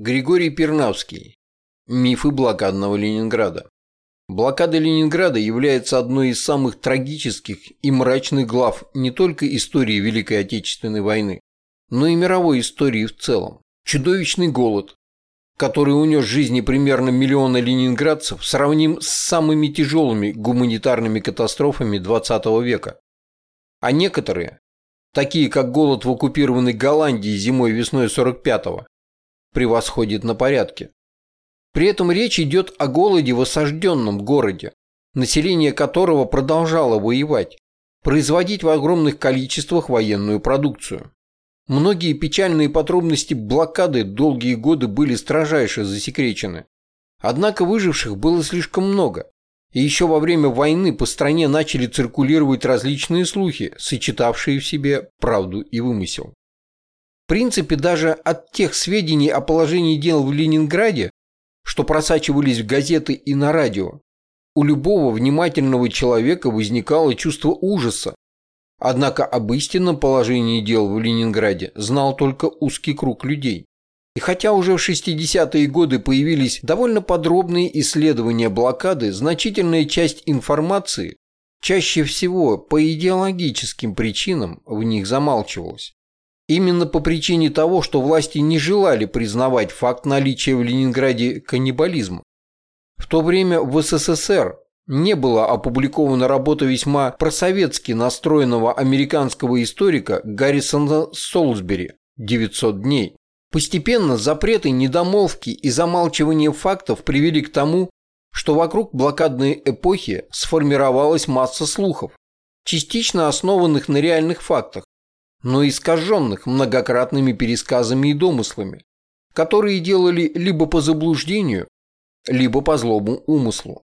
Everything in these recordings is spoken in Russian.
Григорий Пернавский. Мифы блокадного Ленинграда. Блокада Ленинграда является одной из самых трагических и мрачных глав не только истории Великой Отечественной войны, но и мировой истории в целом. Чудовищный голод, который унес жизни примерно миллиона ленинградцев, сравним с самыми тяжелыми гуманитарными катастрофами XX века. А некоторые, такие как голод в оккупированной Голландии зимой-весной 45-го, превосходит на порядке. При этом речь идет о голоде в осажденном городе, население которого продолжало воевать, производить в огромных количествах военную продукцию. Многие печальные подробности блокады долгие годы были строжайше засекречены. Однако выживших было слишком много, и еще во время войны по стране начали циркулировать различные слухи, сочетавшие в себе правду и вымысел. Принципе, даже от тех сведений о положении дел в Ленинграде, что просачивались в газеты и на радио, у любого внимательного человека возникало чувство ужаса. Однако об истинном положении дел в Ленинграде знал только узкий круг людей. И хотя уже в 60-е годы появились довольно подробные исследования блокады, значительная часть информации, чаще всего по идеологическим причинам, в них замалчивалась. Именно по причине того, что власти не желали признавать факт наличия в Ленинграде каннибализма. В то время в СССР не была опубликована работа весьма просоветски настроенного американского историка Гаррисона Солсбери «900 дней». Постепенно запреты, недомолвки и замалчивание фактов привели к тому, что вокруг блокадной эпохи сформировалась масса слухов, частично основанных на реальных фактах, но искаженных многократными пересказами и домыслами, которые делали либо по заблуждению, либо по злому умыслу.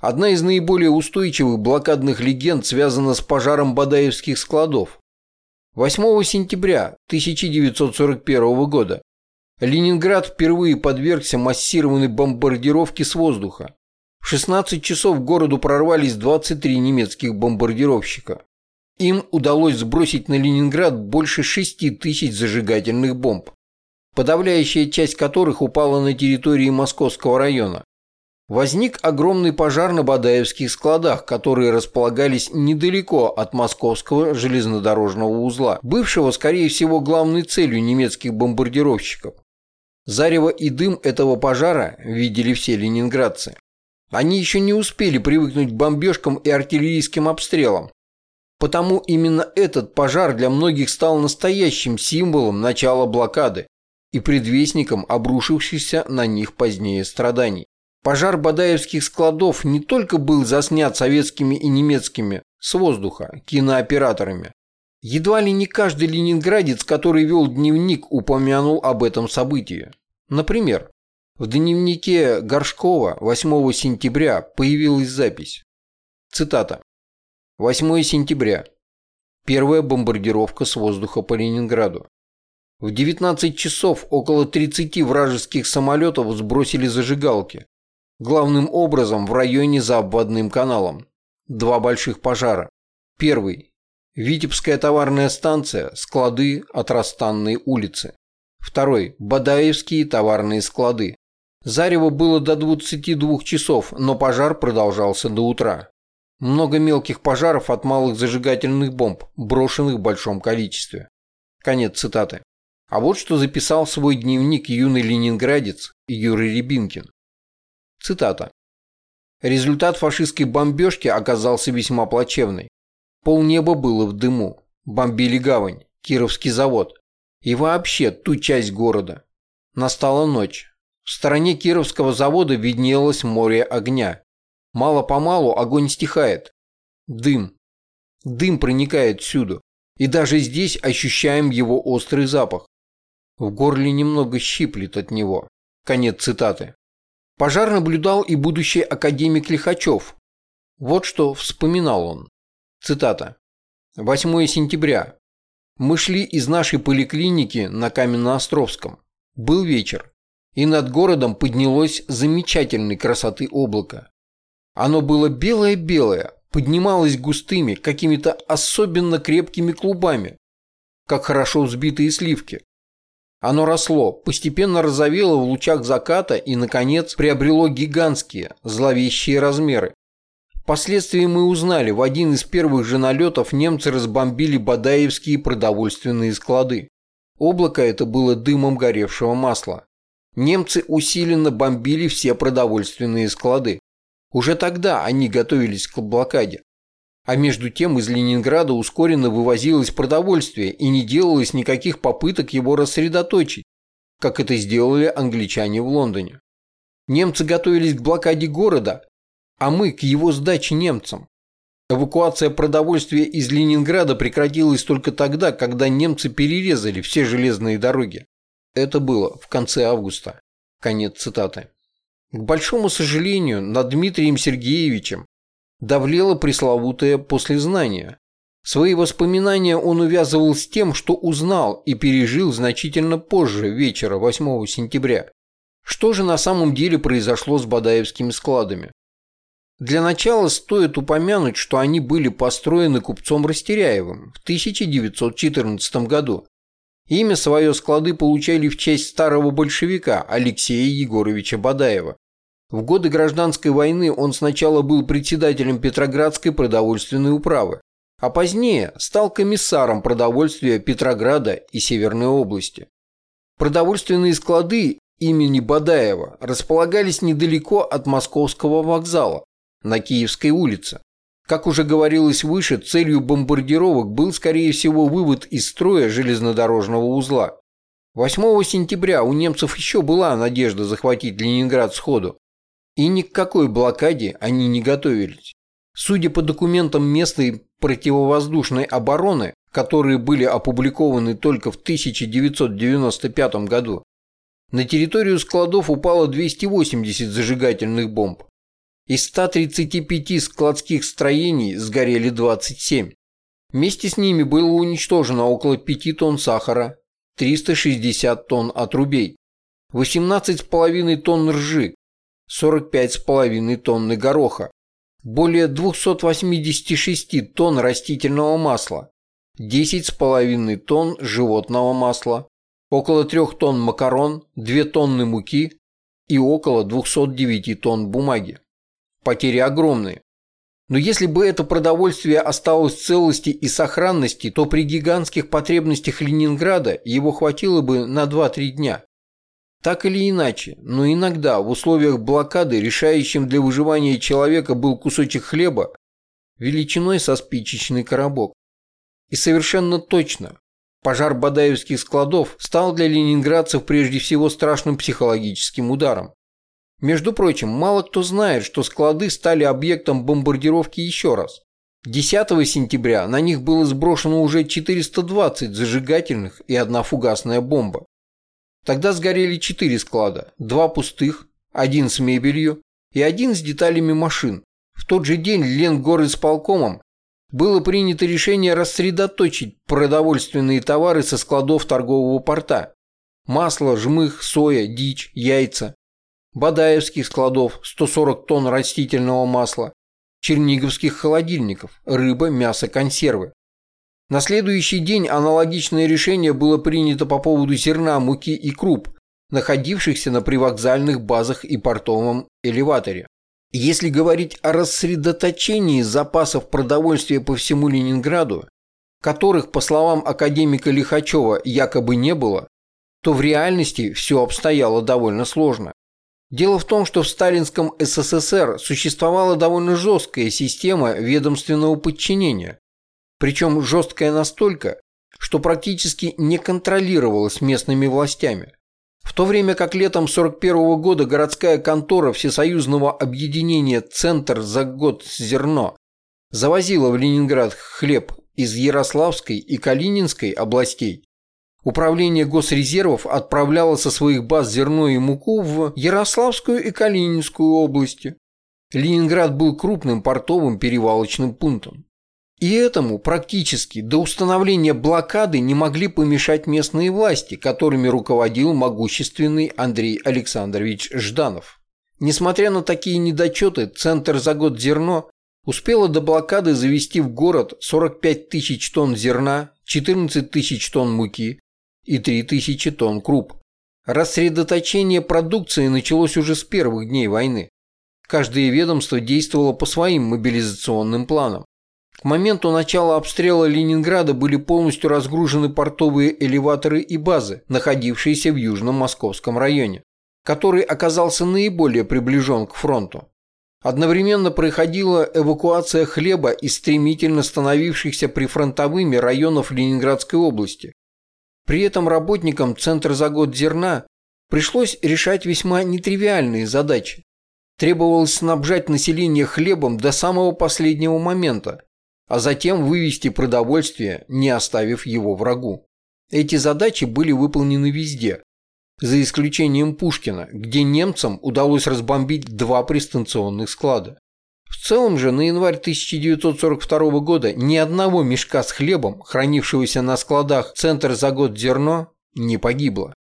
Одна из наиболее устойчивых блокадных легенд связана с пожаром Бадаевских складов. 8 сентября 1941 года Ленинград впервые подвергся массированной бомбардировке с воздуха. В 16 часов городу прорвались 23 немецких бомбардировщика. Им удалось сбросить на Ленинград больше 6 тысяч зажигательных бомб, подавляющая часть которых упала на территории Московского района. Возник огромный пожар на Бадаевских складах, которые располагались недалеко от Московского железнодорожного узла, бывшего, скорее всего, главной целью немецких бомбардировщиков. Зарево и дым этого пожара видели все ленинградцы. Они еще не успели привыкнуть к бомбежкам и артиллерийским обстрелам, Потому именно этот пожар для многих стал настоящим символом начала блокады и предвестником обрушившихся на них позднее страданий. Пожар Бадаевских складов не только был заснят советскими и немецкими с воздуха кинооператорами. Едва ли не каждый ленинградец, который вел дневник, упомянул об этом событии. Например, в дневнике Горшкова 8 сентября появилась запись. Цитата. 8 сентября. Первая бомбардировка с воздуха по Ленинграду. В 19 часов около 30 вражеских самолетов сбросили зажигалки. Главным образом в районе за обводным каналом. Два больших пожара. Первый. Витебская товарная станция, склады от Растанной улицы. Второй. Бадаевские товарные склады. Зарево было до 22 часов, но пожар продолжался до утра. Много мелких пожаров от малых зажигательных бомб, брошенных в большом количестве. Конец цитаты. А вот что записал свой дневник юный ленинградец Юрий Рябинкин. Цитата. Результат фашистской бомбежки оказался весьма плачевный. Полнеба было в дыму. Бомбили гавань, Кировский завод и вообще ту часть города. Настала ночь. В стороне Кировского завода виднелось море огня. Мало-помалу огонь стихает. Дым. Дым проникает всюду. И даже здесь ощущаем его острый запах. В горле немного щиплет от него. Конец цитаты. Пожар наблюдал и будущий академик Лихачев. Вот что вспоминал он. Цитата. 8 сентября. Мы шли из нашей поликлиники на Каменноостровском. Был вечер, и над городом поднялось замечательной красоты облако. Оно было белое-белое, поднималось густыми, какими-то особенно крепкими клубами, как хорошо взбитые сливки. Оно росло, постепенно розовело в лучах заката и, наконец, приобрело гигантские, зловещие размеры. Впоследствии мы узнали, в один из первых же налетов немцы разбомбили бадаевские продовольственные склады. Облако это было дымом горевшего масла. Немцы усиленно бомбили все продовольственные склады. Уже тогда они готовились к блокаде. А между тем из Ленинграда ускоренно вывозилось продовольствие и не делалось никаких попыток его рассредоточить, как это сделали англичане в Лондоне. Немцы готовились к блокаде города, а мы к его сдаче немцам. Эвакуация продовольствия из Ленинграда прекратилась только тогда, когда немцы перерезали все железные дороги. Это было в конце августа. Конец цитаты. К большому сожалению, над Дмитрием Сергеевичем давлело пресловутое послезнание. Свои воспоминания он увязывал с тем, что узнал и пережил значительно позже вечера 8 сентября. Что же на самом деле произошло с Бадаевскими складами? Для начала стоит упомянуть, что они были построены купцом Растеряевым в 1914 году. Имя свое склады получали в честь старого большевика Алексея Егоровича Бадаева. В годы гражданской войны он сначала был председателем Петроградской продовольственной управы, а позднее стал комиссаром продовольствия Петрограда и Северной области. Продовольственные склады имени Бадаева располагались недалеко от Московского вокзала, на Киевской улице. Как уже говорилось выше, целью бомбардировок был, скорее всего, вывод из строя железнодорожного узла. 8 сентября у немцев еще была надежда захватить Ленинград сходу. И ни к какой блокаде они не готовились. Судя по документам местной противовоздушной обороны, которые были опубликованы только в 1995 году, на территорию складов упало 280 зажигательных бомб. Из 135 складских строений сгорели 27. Вместе с ними было уничтожено около 5 тонн сахара, 360 тонн отрубей, 18,5 тонн ржи, 45,5 тонны гороха, более 286 тонн растительного масла, 10,5 тонн животного масла, около 3 тонн макарон, 2 тонны муки и около 209 тонн бумаги потери огромные. Но если бы это продовольствие осталось в целости и сохранности, то при гигантских потребностях Ленинграда его хватило бы на 2-3 дня. Так или иначе, но иногда в условиях блокады решающим для выживания человека был кусочек хлеба величиной со спичечный коробок. И совершенно точно, пожар Бадаевских складов стал для ленинградцев прежде всего страшным психологическим ударом. Между прочим, мало кто знает, что склады стали объектом бомбардировки еще раз. 10 сентября на них было сброшено уже 420 зажигательных и одна фугасная бомба. Тогда сгорели четыре склада, два пустых, один с мебелью и один с деталями машин. В тот же день Ленгорисполкомом было принято решение рассредоточить продовольственные товары со складов торгового порта. Масло, жмых, соя, дичь, яйца, Бадаевских складов 140 тонн растительного масла, черниговских холодильников, рыба, мясо, консервы. На следующий день аналогичное решение было принято по поводу зерна, муки и круп, находившихся на привокзальных базах и портовом элеваторе. Если говорить о рассредоточении запасов продовольствия по всему Ленинграду, которых, по словам академика Лихачева, якобы не было, то в реальности все обстояло довольно сложно. Дело в том, что в сталинском СССР существовала довольно жесткая система ведомственного подчинения, причем жесткая настолько, что практически не контролировалась местными властями. В то время как летом 1941 года городская контора Всесоюзного объединения «Центр за год зерно» завозила в Ленинград хлеб из Ярославской и Калининской областей, Управление госрезервов отправляло со своих баз зерно и муку в Ярославскую и Калининскую области. Ленинград был крупным портовым перевалочным пунктом. И этому практически до установления блокады не могли помешать местные власти, которыми руководил могущественный Андрей Александрович Жданов. Несмотря на такие недочеты, Центр за год зерно успела до блокады завести в город 45 тысяч тонн зерна, 14 тысяч тонн муки, и 3000 тонн круп. Рассредоточение продукции началось уже с первых дней войны. Каждое ведомство действовало по своим мобилизационным планам. К моменту начала обстрела Ленинграда были полностью разгружены портовые элеваторы и базы, находившиеся в южном московском районе, который оказался наиболее приближен к фронту. Одновременно проходила эвакуация хлеба из стремительно становившихся прифронтовыми районов Ленинградской области. При этом работникам Центра за год зерна пришлось решать весьма нетривиальные задачи. Требовалось снабжать население хлебом до самого последнего момента, а затем вывести продовольствие, не оставив его врагу. Эти задачи были выполнены везде, за исключением Пушкина, где немцам удалось разбомбить два пристанционных склада. В целом же на январь 1942 года ни одного мешка с хлебом, хранившегося на складах «Центр за год зерно», не погибло.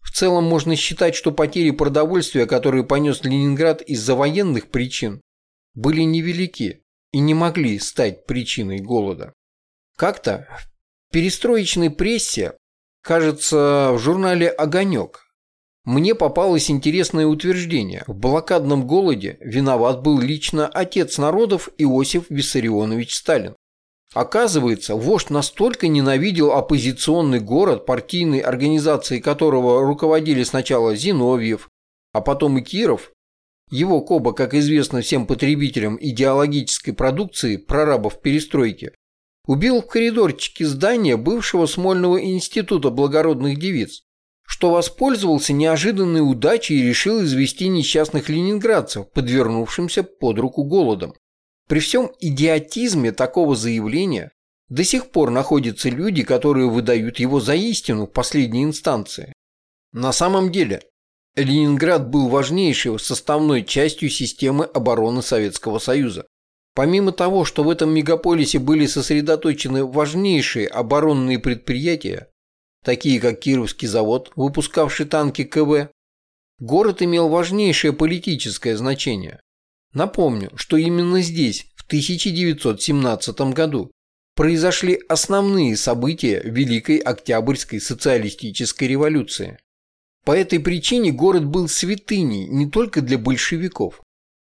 В целом можно считать, что потери продовольствия, которые понес Ленинград из-за военных причин, были невелики и не могли стать причиной голода. Как-то в перестроечной прессе, кажется, в журнале «Огонек», мне попалось интересное утверждение. В блокадном голоде виноват был лично отец народов Иосиф Виссарионович Сталин. Оказывается, вождь настолько ненавидел оппозиционный город, партийной организацией которого руководили сначала Зиновьев, а потом и Киров, его Коба, как известно всем потребителям идеологической продукции прорабов перестройки, убил в коридорчике здания бывшего Смольного института благородных девиц, что воспользовался неожиданной удачей и решил извести несчастных ленинградцев, подвернувшимся под руку голодом. При всем идиотизме такого заявления до сих пор находятся люди, которые выдают его за истину в последней инстанции. На самом деле, Ленинград был важнейшей составной частью системы обороны Советского Союза. Помимо того, что в этом мегаполисе были сосредоточены важнейшие оборонные предприятия, такие как Кировский завод, выпускавший танки КВ, город имел важнейшее политическое значение. Напомню, что именно здесь, в 1917 году, произошли основные события Великой Октябрьской социалистической революции. По этой причине город был святыней не только для большевиков,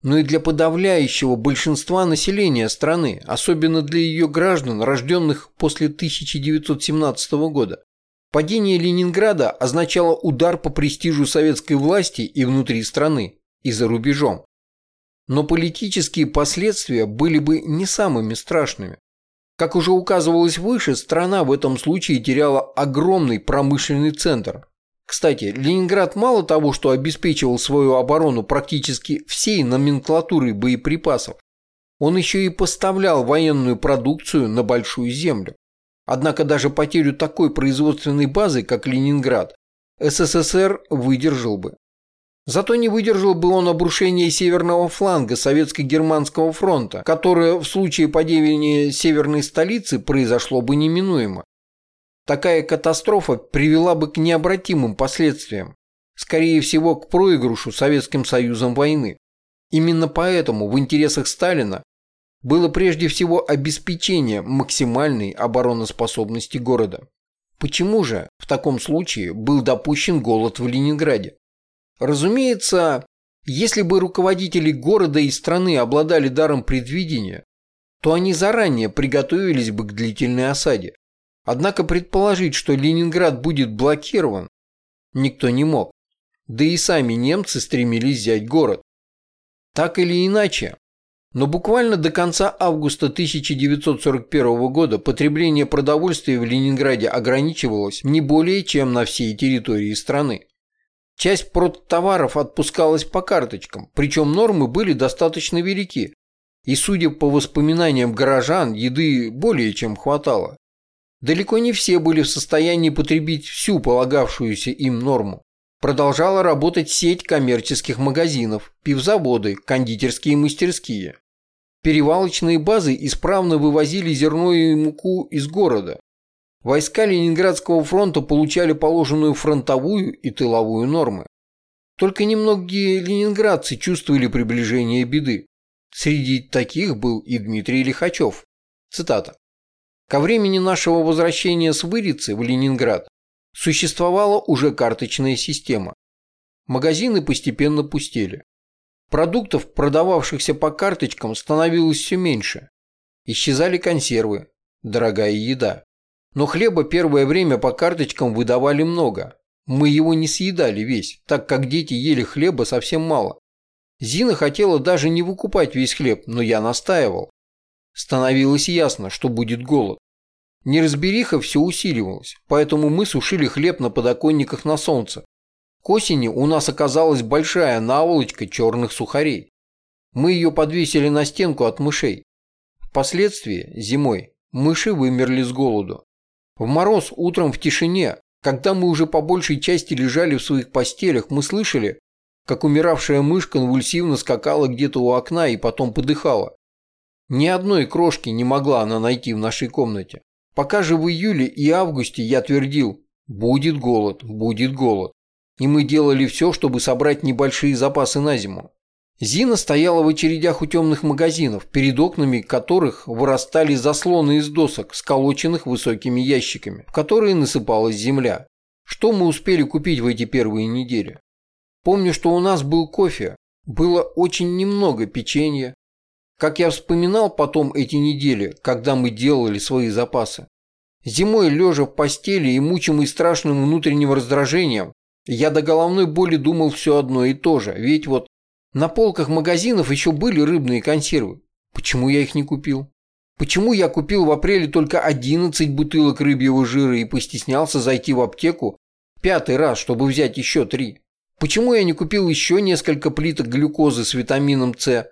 но и для подавляющего большинства населения страны, особенно для ее граждан, рожденных после 1917 года. Падение Ленинграда означало удар по престижу советской власти и внутри страны, и за рубежом. Но политические последствия были бы не самыми страшными. Как уже указывалось выше, страна в этом случае теряла огромный промышленный центр. Кстати, Ленинград мало того, что обеспечивал свою оборону практически всей номенклатурой боеприпасов, он еще и поставлял военную продукцию на Большую Землю. Однако даже потерю такой производственной базы, как Ленинград, СССР выдержал бы. Зато не выдержал бы он обрушения северного фланга Советско-Германского фронта, которое в случае падения северной столицы произошло бы неминуемо. Такая катастрофа привела бы к необратимым последствиям, скорее всего к проигрышу Советским Союзом войны. Именно поэтому в интересах Сталина было прежде всего обеспечение максимальной обороноспособности города. Почему же в таком случае был допущен голод в Ленинграде? Разумеется, если бы руководители города и страны обладали даром предвидения, то они заранее приготовились бы к длительной осаде. Однако предположить, что Ленинград будет блокирован, никто не мог. Да и сами немцы стремились взять город. Так или иначе, но буквально до конца августа 1941 года потребление продовольствия в Ленинграде ограничивалось не более чем на всей территории страны. Часть продтоваров отпускалась по карточкам, причем нормы были достаточно велики, и, судя по воспоминаниям горожан, еды более чем хватало. Далеко не все были в состоянии потребить всю полагавшуюся им норму. Продолжала работать сеть коммерческих магазинов, пивзаводы, кондитерские мастерские. Перевалочные базы исправно вывозили зерно и муку из города. Войска Ленинградского фронта получали положенную фронтовую и тыловую нормы. Только немногие ленинградцы чувствовали приближение беды. Среди таких был и Дмитрий Лихачев. Цитата. «Ко времени нашего возвращения с Вырицы в Ленинград Существовала уже карточная система. Магазины постепенно пустели. Продуктов, продававшихся по карточкам, становилось все меньше. Исчезали консервы, дорогая еда. Но хлеба первое время по карточкам выдавали много. Мы его не съедали весь, так как дети ели хлеба совсем мало. Зина хотела даже не выкупать весь хлеб, но я настаивал. Становилось ясно, что будет голод. Неразбериха все усиливалась, поэтому мы сушили хлеб на подоконниках на солнце. К осени у нас оказалась большая наволочка черных сухарей. Мы ее подвесили на стенку от мышей. Впоследствии, зимой, мыши вымерли с голоду. В мороз утром в тишине, когда мы уже по большей части лежали в своих постелях, мы слышали, как умиравшая мышь конвульсивно скакала где-то у окна и потом подыхала. Ни одной крошки не могла она найти в нашей комнате. Пока же в июле и августе я твердил «будет голод, будет голод». И мы делали все, чтобы собрать небольшие запасы на зиму. Зина стояла в очередях у темных магазинов, перед окнами которых вырастали заслоны из досок, сколоченных высокими ящиками, в которые насыпалась земля. Что мы успели купить в эти первые недели? Помню, что у нас был кофе, было очень немного печенья. Как я вспоминал потом эти недели, когда мы делали свои запасы. Зимой, лежа в постели и мучимый страшным внутренним раздражением, я до головной боли думал все одно и то же, ведь вот на полках магазинов еще были рыбные консервы. Почему я их не купил? Почему я купил в апреле только 11 бутылок рыбьего жира и постеснялся зайти в аптеку пятый раз, чтобы взять еще три? Почему я не купил еще несколько плиток глюкозы с витамином С?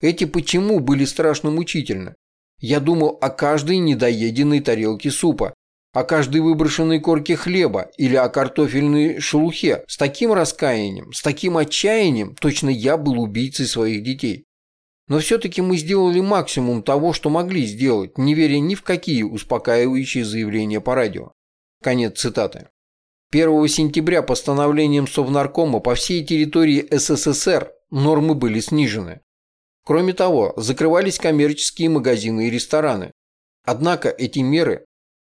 Эти почему были страшно мучительны. Я думал о каждой недоеденной тарелке супа, о каждой выброшенной корке хлеба или о картофельной шелухе. С таким раскаянием, с таким отчаянием, точно я был убийцей своих детей. Но все-таки мы сделали максимум того, что могли сделать, не веря ни в какие успокаивающие заявления по радио. Конец цитаты. 1 сентября постановлением Совнаркома по всей территории СССР нормы были снижены. Кроме того, закрывались коммерческие магазины и рестораны. Однако эти меры,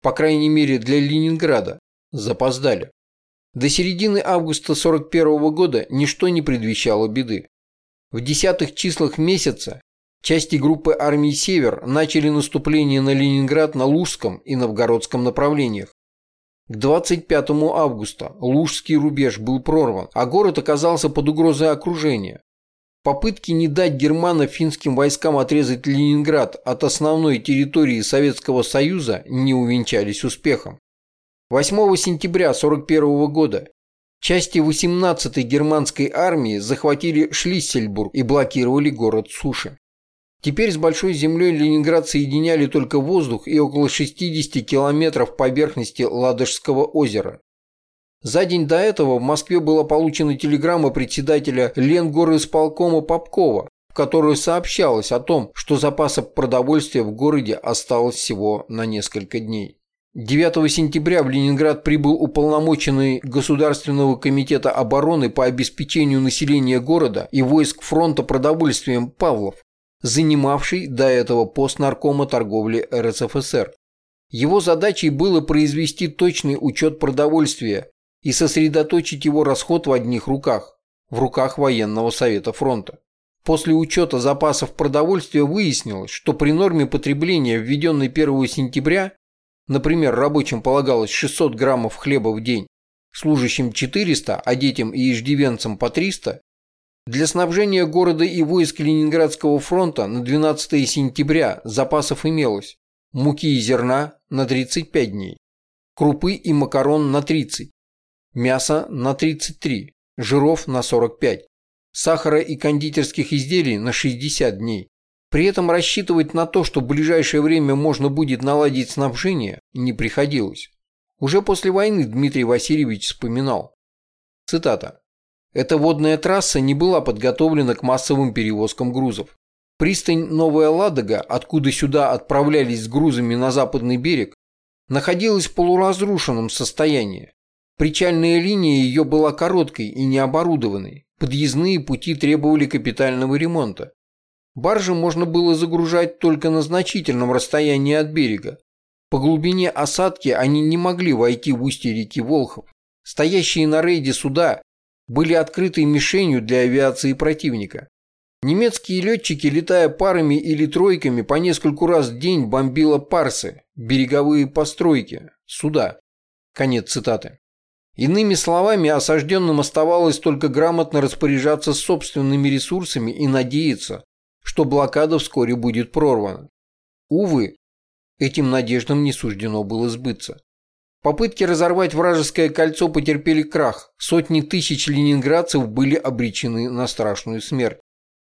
по крайней мере для Ленинграда, запоздали. До середины августа 1941 года ничто не предвещало беды. В десятых числах месяца части группы армии «Север» начали наступление на Ленинград на Лужском и Новгородском направлениях. К 25 августа Лужский рубеж был прорван, а город оказался под угрозой окружения. Попытки не дать германо-финским войскам отрезать Ленинград от основной территории Советского Союза не увенчались успехом. 8 сентября 1941 года части 18-й германской армии захватили Шлиссельбург и блокировали город Суши. Теперь с Большой землей Ленинград соединяли только воздух и около 60 километров поверхности Ладожского озера. За день до этого в Москве была получена телеграмма председателя Ленгорисполкома Попкова, в которой сообщалось о том, что запасов продовольствия в городе осталось всего на несколько дней. 9 сентября в Ленинград прибыл уполномоченный Государственного комитета обороны по обеспечению населения города и войск фронта продовольствием Павлов занимавший до этого пост наркома торговли РСФСР. Его задачей было произвести точный учет продовольствия и сосредоточить его расход в одних руках, в руках военного совета фронта. После учета запасов продовольствия выяснилось, что при норме потребления, введенной 1 сентября, например, рабочим полагалось 600 граммов хлеба в день, служащим 400, а детям и иждивенцам по 300, для снабжения города и войск Ленинградского фронта на 12 сентября запасов имелось муки и зерна на 35 дней, крупы и макарон на 30, мясо на 33, жиров на 45, сахара и кондитерских изделий на 60 дней. При этом рассчитывать на то, что в ближайшее время можно будет наладить снабжение, не приходилось. Уже после войны Дмитрий Васильевич вспоминал. Цитата. Эта водная трасса не была подготовлена к массовым перевозкам грузов. Пристань Новая Ладога, откуда сюда отправлялись с грузами на западный берег, находилась в полуразрушенном состоянии. Причальная линия ее была короткой и необорудованной. Подъездные пути требовали капитального ремонта. Баржи можно было загружать только на значительном расстоянии от берега. По глубине осадки они не могли войти в устье реки Волхов. Стоящие на рейде суда были открытой мишенью для авиации противника. Немецкие летчики, летая парами или тройками, по нескольку раз в день бомбило парсы, береговые постройки, суда. Конец цитаты. Иными словами, осажденным оставалось только грамотно распоряжаться собственными ресурсами и надеяться, что блокада вскоре будет прорвана. Увы, этим надеждам не суждено было сбыться. Попытки разорвать вражеское кольцо потерпели крах, сотни тысяч ленинградцев были обречены на страшную смерть.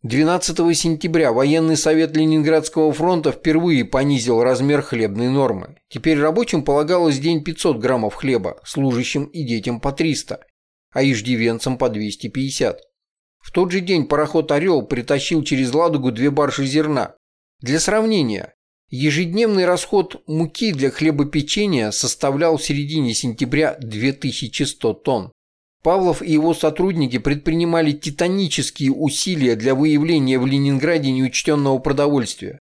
12 сентября военный совет Ленинградского фронта впервые понизил размер хлебной нормы. Теперь рабочим полагалось день 500 граммов хлеба, служащим и детям по 300, а иждивенцам по 250. В тот же день пароход «Орел» притащил через Ладогу две баржи зерна. Для сравнения, ежедневный расход муки для хлебопечения составлял в середине сентября 2100 тонн. Павлов и его сотрудники предпринимали титанические усилия для выявления в Ленинграде неучтенного продовольствия.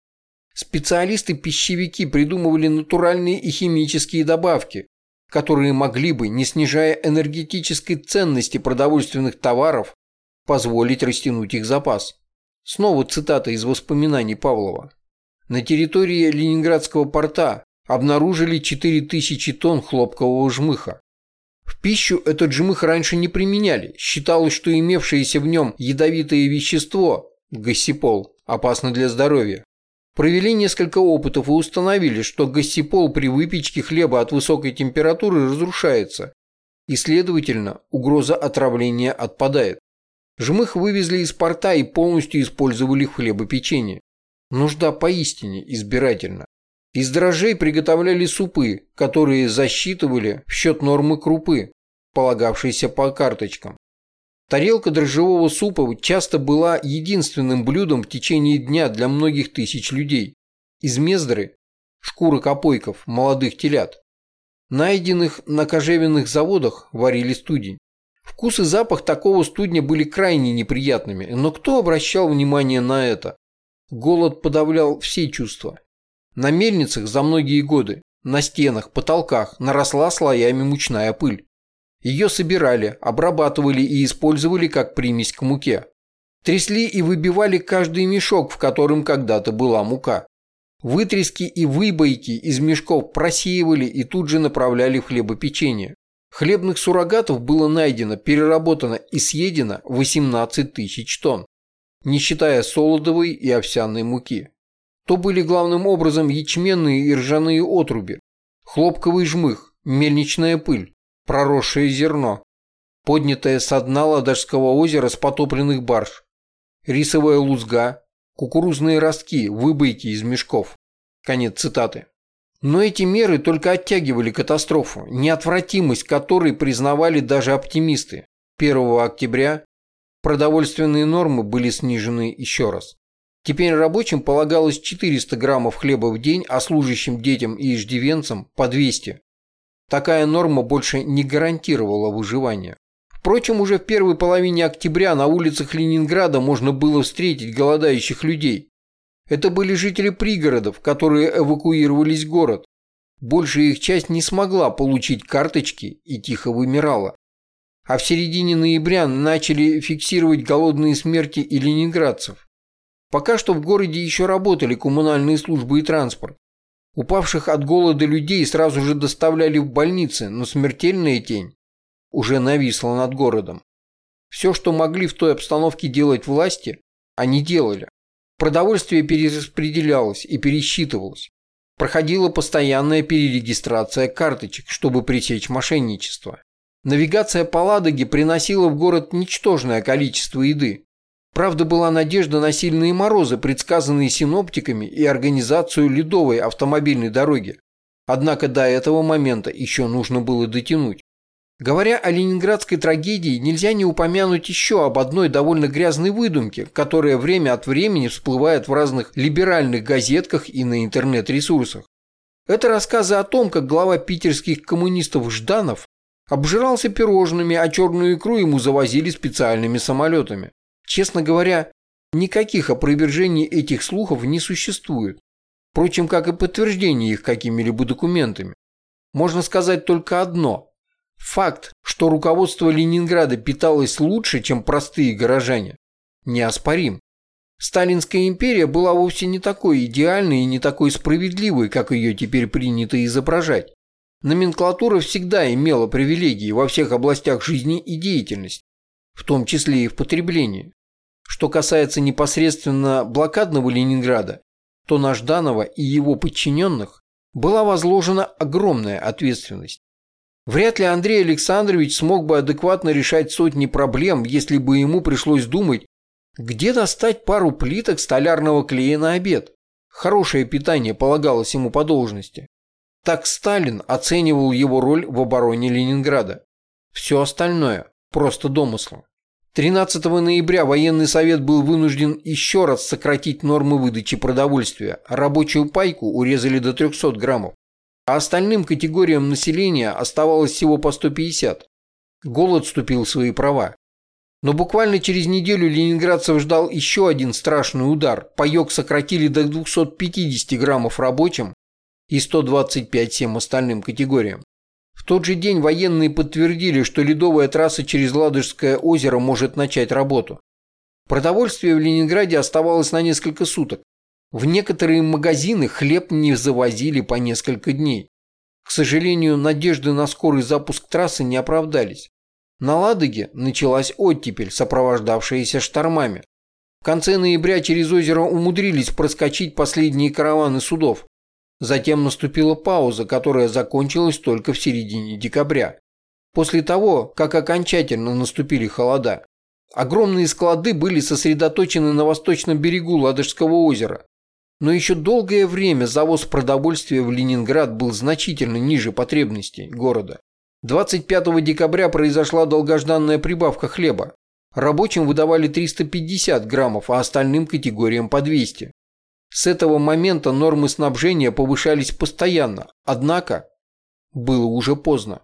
Специалисты-пищевики придумывали натуральные и химические добавки, которые могли бы, не снижая энергетической ценности продовольственных товаров, позволить растянуть их запас. Снова цитата из воспоминаний Павлова. На территории Ленинградского порта обнаружили 4000 тонн хлопкового жмыха. В пищу этот жмых раньше не применяли. Считалось, что имевшееся в нем ядовитое вещество, гассипол, опасно для здоровья. Провели несколько опытов и установили, что гассипол при выпечке хлеба от высокой температуры разрушается, и, следовательно, угроза отравления отпадает. Жмых вывезли из порта и полностью использовали в хлебопечении. Нужда поистине избирательна. Из дрожжей приготовляли супы, которые засчитывали в счет нормы крупы, полагавшейся по карточкам. Тарелка дрожжевого супа часто была единственным блюдом в течение дня для многих тысяч людей. Из мездры – шкурок опойков, молодых телят. Найденных на кожевенных заводах варили студень. Вкус и запах такого студня были крайне неприятными, но кто обращал внимание на это? Голод подавлял все чувства. На мельницах за многие годы, на стенах, потолках наросла слоями мучная пыль. Ее собирали, обрабатывали и использовали как примесь к муке. Трясли и выбивали каждый мешок, в котором когда-то была мука. Вытрески и выбойки из мешков просеивали и тут же направляли в хлебопечение. Хлебных суррогатов было найдено, переработано и съедено 18 тысяч тонн, не считая солодовой и овсяной муки то были главным образом ячменные и ржаные отруби, хлопковый жмых, мельничная пыль, проросшее зерно, поднятое со дна Ладожского озера с потопленных барж, рисовая лузга, кукурузные ростки, выбойки из мешков. Конец цитаты. Но эти меры только оттягивали катастрофу, неотвратимость которой признавали даже оптимисты. 1 октября продовольственные нормы были снижены еще раз. Теперь рабочим полагалось 400 граммов хлеба в день, а служащим детям и иждивенцам по 200. Такая норма больше не гарантировала выживание. Впрочем, уже в первой половине октября на улицах Ленинграда можно было встретить голодающих людей. Это были жители пригородов, которые эвакуировались в город. Большая их часть не смогла получить карточки и тихо вымирала. А в середине ноября начали фиксировать голодные смерти и ленинградцев. Пока что в городе еще работали коммунальные службы и транспорт. Упавших от голода людей сразу же доставляли в больницы, но смертельная тень уже нависла над городом. Все, что могли в той обстановке делать власти, они делали. Продовольствие перераспределялось и пересчитывалось. Проходила постоянная перерегистрация карточек, чтобы пресечь мошенничество. Навигация по Ладоге приносила в город ничтожное количество еды, Правда, была надежда на сильные морозы, предсказанные синоптиками и организацию ледовой автомобильной дороги. Однако до этого момента еще нужно было дотянуть. Говоря о ленинградской трагедии, нельзя не упомянуть еще об одной довольно грязной выдумке, которая время от времени всплывает в разных либеральных газетках и на интернет-ресурсах. Это рассказы о том, как глава питерских коммунистов Жданов обжирался пирожными, а черную икру ему завозили специальными самолетами. Честно говоря, никаких опровержений этих слухов не существует. Впрочем, как и подтверждение их какими-либо документами. Можно сказать только одно. Факт, что руководство Ленинграда питалось лучше, чем простые горожане, неоспорим. Сталинская империя была вовсе не такой идеальной и не такой справедливой, как ее теперь принято изображать. Номенклатура всегда имела привилегии во всех областях жизни и деятельности, в том числе и в потреблении. Что касается непосредственно блокадного Ленинграда, то на Жданова и его подчиненных была возложена огромная ответственность. Вряд ли Андрей Александрович смог бы адекватно решать сотни проблем, если бы ему пришлось думать, где достать пару плиток столярного клея на обед. Хорошее питание полагалось ему по должности. Так Сталин оценивал его роль в обороне Ленинграда. Все остальное – просто домыслы. 13 ноября военный совет был вынужден еще раз сократить нормы выдачи продовольствия. Рабочую пайку урезали до 300 граммов, а остальным категориям населения оставалось всего по 150. Голод вступил в свои права. Но буквально через неделю ленинградцев ждал еще один страшный удар. Паек сократили до 250 граммов рабочим и 125 всем остальным категориям. Тот же день военные подтвердили, что ледовая трасса через Ладожское озеро может начать работу. Продовольствие в Ленинграде оставалось на несколько суток. В некоторые магазины хлеб не завозили по несколько дней. К сожалению, надежды на скорый запуск трассы не оправдались. На Ладоге началась оттепель, сопровождавшаяся штормами. В конце ноября через озеро умудрились проскочить последние караваны судов. Затем наступила пауза, которая закончилась только в середине декабря. После того, как окончательно наступили холода, огромные склады были сосредоточены на восточном берегу Ладожского озера. Но еще долгое время завоз продовольствия в Ленинград был значительно ниже потребностей города. 25 декабря произошла долгожданная прибавка хлеба. Рабочим выдавали 350 граммов, а остальным категориям по 200. С этого момента нормы снабжения повышались постоянно, однако было уже поздно.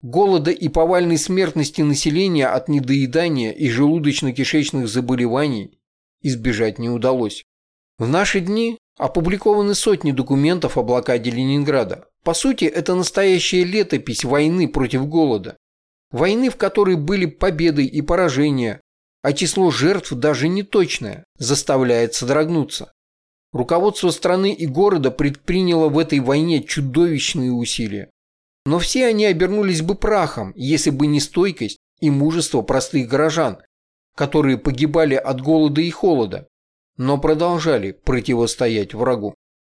Голода и повальной смертности населения от недоедания и желудочно-кишечных заболеваний избежать не удалось. В наши дни опубликованы сотни документов о блокаде Ленинграда. По сути, это настоящая летопись войны против голода. Войны, в которой были победы и поражения, а число жертв даже не точное, заставляет содрогнуться. Руководство страны и города предприняло в этой войне чудовищные усилия. Но все они обернулись бы прахом, если бы не стойкость и мужество простых горожан, которые погибали от голода и холода, но продолжали противостоять врагу.